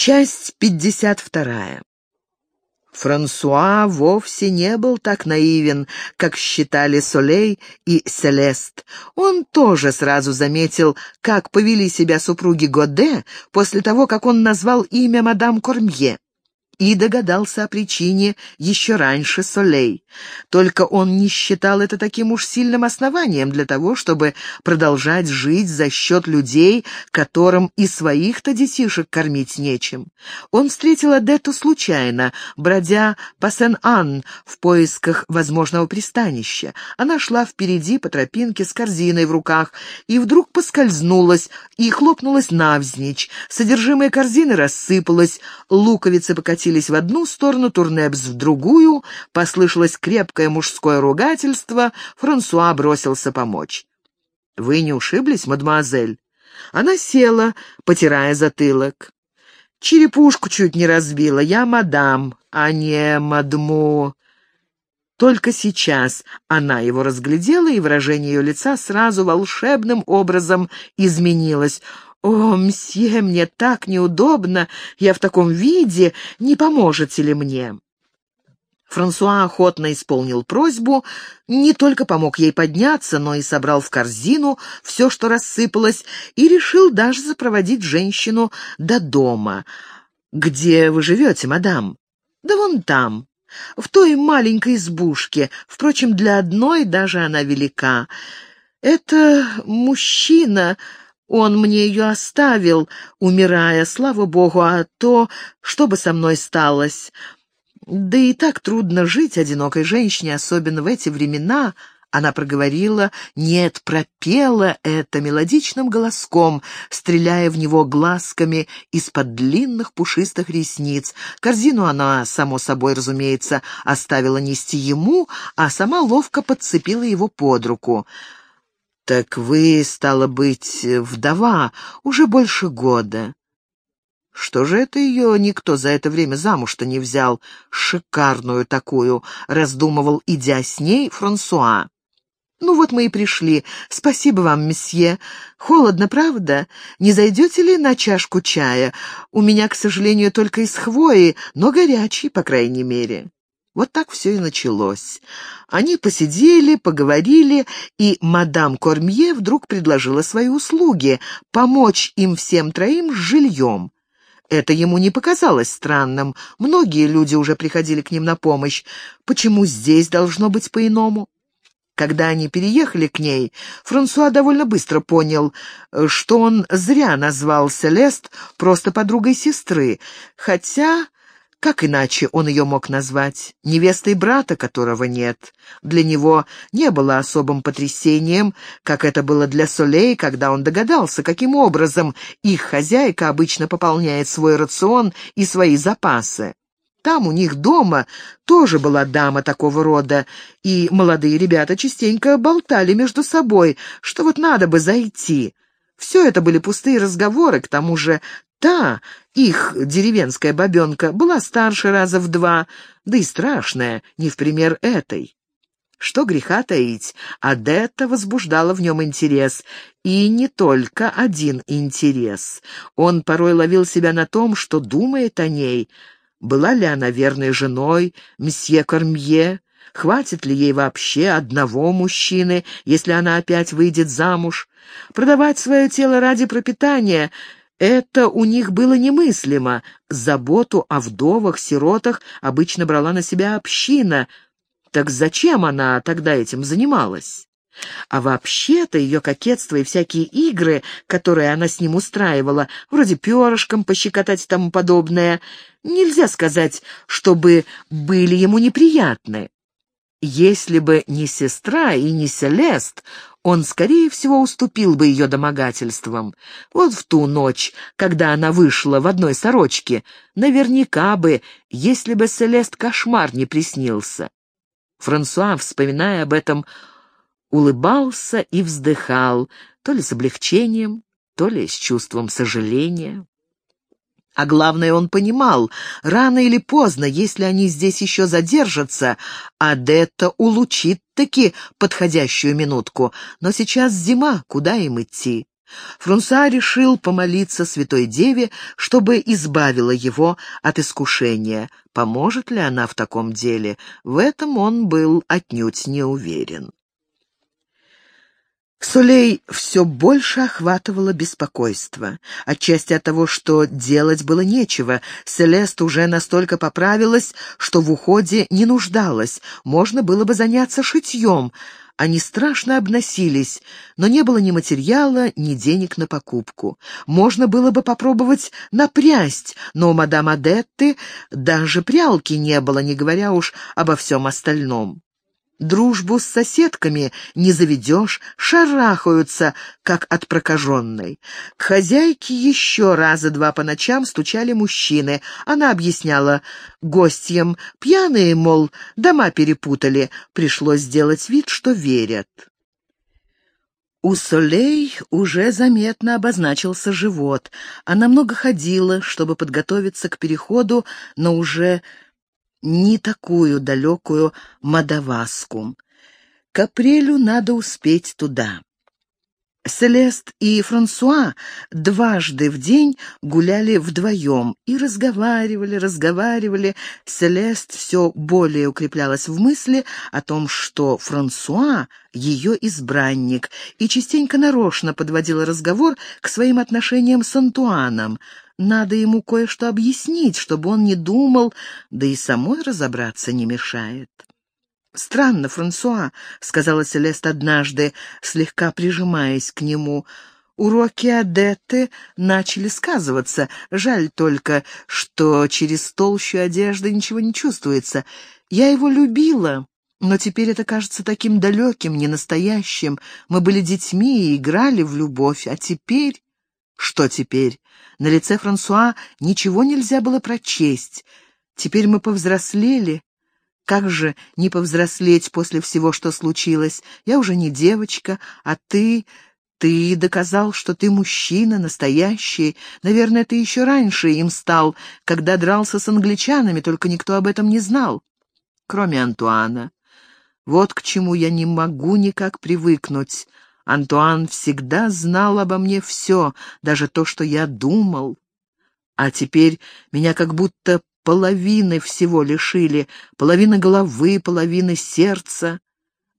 Часть 52. Франсуа вовсе не был так наивен, как считали Солей и Селест. Он тоже сразу заметил, как повели себя супруги Годе после того, как он назвал имя мадам Кормье и догадался о причине еще раньше Солей. Только он не считал это таким уж сильным основанием для того, чтобы продолжать жить за счет людей, которым и своих-то детишек кормить нечем. Он встретил Адетту случайно, бродя по Сен-Ан в поисках возможного пристанища. Она шла впереди по тропинке с корзиной в руках и вдруг поскользнулась и хлопнулась навзничь. Содержимое корзины рассыпалось, луковицы покатились покатились в одну сторону, Турнепс в другую, послышалось крепкое мужское ругательство, Франсуа бросился помочь. «Вы не ушиблись, мадемуазель?» Она села, потирая затылок. «Черепушку чуть не разбила. Я мадам, а не мадму...» Только сейчас она его разглядела, и выражение ее лица сразу волшебным образом изменилось. «О, мсье, мне так неудобно, я в таком виде, не поможете ли мне?» Франсуа охотно исполнил просьбу, не только помог ей подняться, но и собрал в корзину все, что рассыпалось, и решил даже запроводить женщину до дома. «Где вы живете, мадам?» «Да вон там, в той маленькой избушке, впрочем, для одной даже она велика. Это мужчина...» Он мне ее оставил, умирая, слава богу, а то, что бы со мной сталось. Да и так трудно жить одинокой женщине, особенно в эти времена. Она проговорила, нет, пропела это мелодичным голоском, стреляя в него глазками из-под длинных пушистых ресниц. Корзину она, само собой, разумеется, оставила нести ему, а сама ловко подцепила его под руку. «Так вы, стало быть, вдова уже больше года». Что же это ее никто за это время замуж-то не взял? Шикарную такую, раздумывал, идя с ней, Франсуа. «Ну вот мы и пришли. Спасибо вам, месье. Холодно, правда? Не зайдете ли на чашку чая? У меня, к сожалению, только из хвои, но горячий, по крайней мере». Вот так все и началось. Они посидели, поговорили, и мадам Кормье вдруг предложила свои услуги — помочь им всем троим с жильем. Это ему не показалось странным. Многие люди уже приходили к ним на помощь. Почему здесь должно быть по-иному? Когда они переехали к ней, Франсуа довольно быстро понял, что он зря назвал Селест просто подругой сестры, хотя как иначе он ее мог назвать? Невестой брата, которого нет. Для него не было особым потрясением, как это было для Солей, когда он догадался, каким образом их хозяйка обычно пополняет свой рацион и свои запасы. Там у них дома тоже была дама такого рода, и молодые ребята частенько болтали между собой, что вот надо бы зайти. Все это были пустые разговоры, к тому же Та, их деревенская бабенка, была старше раза в два, да и страшная, не в пример этой. Что греха таить, Адетта возбуждала в нем интерес, и не только один интерес. Он порой ловил себя на том, что думает о ней. Была ли она верной женой, месье Кормье? Хватит ли ей вообще одного мужчины, если она опять выйдет замуж? Продавать свое тело ради пропитания это у них было немыслимо. Заботу о вдовах, сиротах обычно брала на себя община. Так зачем она тогда этим занималась? А вообще-то ее кокетство и всякие игры, которые она с ним устраивала, вроде перышком пощекотать и тому подобное, нельзя сказать, чтобы были ему неприятны. Если бы не сестра и не Селест, он, скорее всего, уступил бы ее домогательствам. Вот в ту ночь, когда она вышла в одной сорочке, наверняка бы, если бы Селест кошмар не приснился. Франсуа, вспоминая об этом, улыбался и вздыхал, то ли с облегчением, то ли с чувством сожаления. А главное, он понимал, рано или поздно, если они здесь еще задержатся, Адетта улучит таки подходящую минутку. Но сейчас зима, куда им идти? Фрунса решил помолиться Святой Деве, чтобы избавила его от искушения. Поможет ли она в таком деле? В этом он был отнюдь не уверен. Солей все больше охватывало беспокойство. Отчасти от того, что делать было нечего. Селест уже настолько поправилась, что в уходе не нуждалась. Можно было бы заняться шитьем. Они страшно обносились, но не было ни материала, ни денег на покупку. Можно было бы попробовать напрясть, но у мадам Адетты даже прялки не было, не говоря уж обо всем остальном. Дружбу с соседками не заведешь, шарахаются, как от прокаженной. К хозяйке еще раза два по ночам стучали мужчины. Она объясняла гостям, пьяные, мол, дома перепутали. Пришлось сделать вид, что верят. У Солей уже заметно обозначился живот. Она много ходила, чтобы подготовиться к переходу, но уже не такую далекую Мадаваску. К апрелю надо успеть туда. Селест и Франсуа дважды в день гуляли вдвоем и разговаривали, разговаривали. Селест все более укреплялась в мысли о том, что Франсуа — ее избранник, и частенько нарочно подводила разговор к своим отношениям с Антуаном — надо ему кое-что объяснить, чтобы он не думал, да и самой разобраться не мешает. «Странно, Франсуа», — сказала Селест однажды, слегка прижимаясь к нему. «Уроки Адетты начали сказываться. Жаль только, что через толщу одежды ничего не чувствуется. Я его любила, но теперь это кажется таким далеким, ненастоящим. Мы были детьми и играли в любовь, а теперь...» Что теперь? На лице Франсуа ничего нельзя было прочесть. Теперь мы повзрослели. Как же не повзрослеть после всего, что случилось? Я уже не девочка, а ты... Ты доказал, что ты мужчина, настоящий. Наверное, ты еще раньше им стал, когда дрался с англичанами, только никто об этом не знал. Кроме Антуана. Вот к чему я не могу никак привыкнуть. Антуан всегда знал обо мне все, даже то, что я думал. А теперь меня как будто половины всего лишили, половины головы, половины сердца.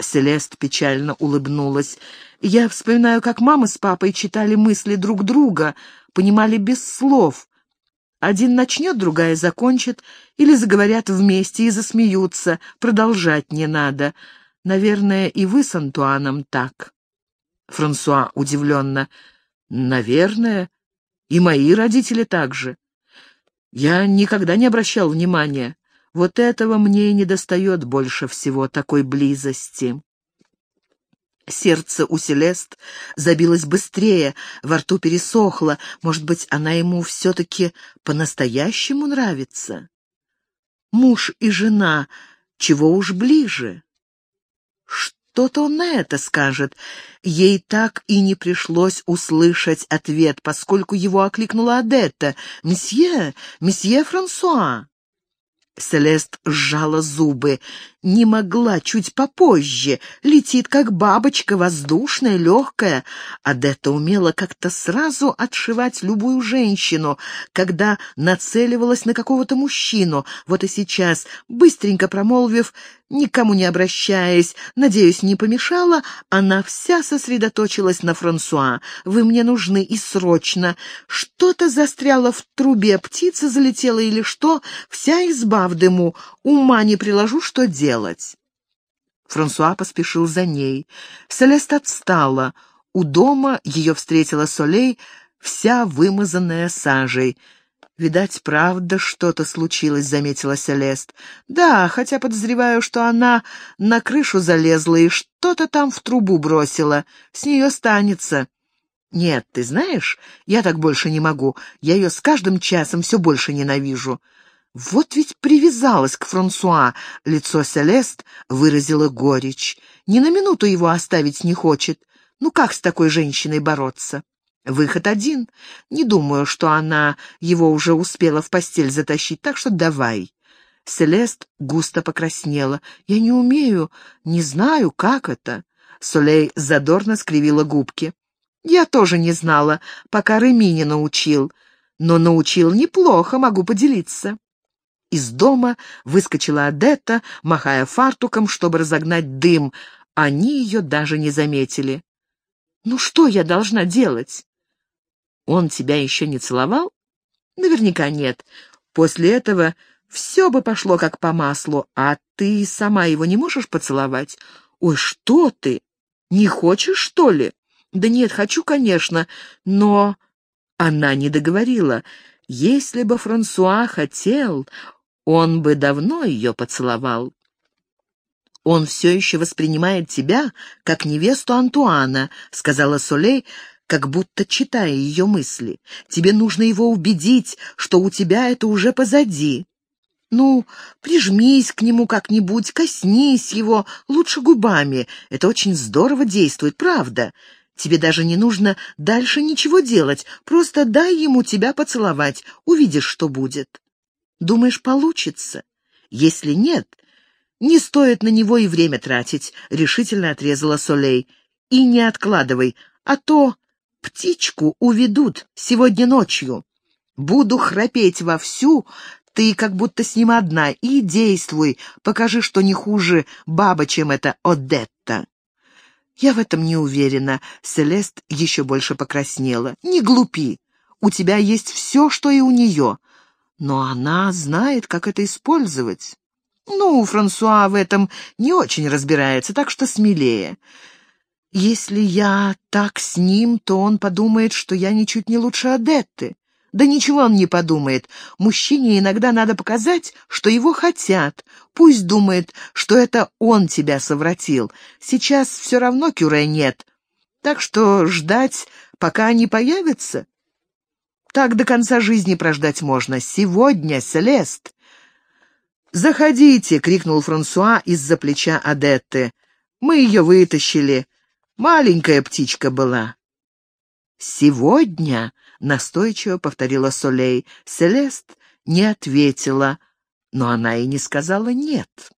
Селест печально улыбнулась. Я вспоминаю, как мама с папой читали мысли друг друга, понимали без слов. Один начнет, другая закончит, или заговорят вместе и засмеются, продолжать не надо. Наверное, и вы с Антуаном так. Франсуа удивленно. «Наверное. И мои родители также. Я никогда не обращал внимания. Вот этого мне и недостает больше всего, такой близости». Сердце у Селест забилось быстрее, во рту пересохло. Может быть, она ему все-таки по-настоящему нравится? Муж и жена, чего уж ближе? Что? Что-то он на это скажет. Ей так и не пришлось услышать ответ, поскольку его окликнула Адетта. «Месье! Месье Франсуа!» Селест сжала зубы. Не могла чуть попозже. Летит, как бабочка, воздушная, легкая. Адетта умела как-то сразу отшивать любую женщину, когда нацеливалась на какого-то мужчину. Вот и сейчас, быстренько промолвив Никому не обращаясь, надеюсь, не помешала, она вся сосредоточилась на Франсуа. «Вы мне нужны и срочно. Что-то застряло в трубе, птица залетела или что? Вся изба в дыму. Ума не приложу, что делать». Франсуа поспешил за ней. Селест отстала. У дома ее встретила Солей, вся вымазанная сажей. «Видать, правда, что-то случилось», — заметила Селест. «Да, хотя подозреваю, что она на крышу залезла и что-то там в трубу бросила. С нее станется». «Нет, ты знаешь, я так больше не могу. Я ее с каждым часом все больше ненавижу». Вот ведь привязалась к Франсуа. Лицо Селест выразило горечь. Ни на минуту его оставить не хочет. Ну как с такой женщиной бороться? Выход один. Не думаю, что она его уже успела в постель затащить, так что давай. Селест густо покраснела. «Я не умею, не знаю, как это». Солей задорно скривила губки. Я тоже не знала, пока Реми не научил. Но научил неплохо, могу поделиться. Из дома выскочила Адетта, махая фартуком, чтобы разогнать дым. Они ее даже не заметили. «Ну что я должна делать?» «Он тебя еще не целовал?» «Наверняка нет. После этого все бы пошло как по маслу, а ты сама его не можешь поцеловать? Ой, что ты? Не хочешь, что ли?» «Да нет, хочу, конечно, но...» Она не договорила. Если бы Франсуа хотел, он бы давно ее поцеловал. «Он все еще воспринимает тебя как невесту Антуана», — сказала Солей, как будто читая ее мысли. «Тебе нужно его убедить, что у тебя это уже позади. Ну, прижмись к нему как-нибудь, коснись его, лучше губами. Это очень здорово действует, правда. Тебе даже не нужно дальше ничего делать, просто дай ему тебя поцеловать, увидишь, что будет». Думаешь, получится? Если нет, не стоит на него и время тратить, — решительно отрезала Солей. И не откладывай, а то птичку уведут сегодня ночью. Буду храпеть вовсю, ты как будто с ним одна, и действуй, покажи, что не хуже баба, чем эта Одетта. Я в этом не уверена. Селест еще больше покраснела. Не глупи. У тебя есть все, что и у нее но она знает, как это использовать. Ну, Франсуа в этом не очень разбирается, так что смелее. Если я так с ним, то он подумает, что я ничуть не лучше Адетты. Да ничего он не подумает. Мужчине иногда надо показать, что его хотят. Пусть думает, что это он тебя совратил. Сейчас все равно Кюре нет. Так что ждать, пока они появятся, так до конца жизни прождать можно. Сегодня, Селест!» «Заходите!» — крикнул Франсуа из-за плеча Адетты. «Мы ее вытащили. Маленькая птичка была». «Сегодня?» — настойчиво повторила Солей. Селест не ответила, но она и не сказала «нет».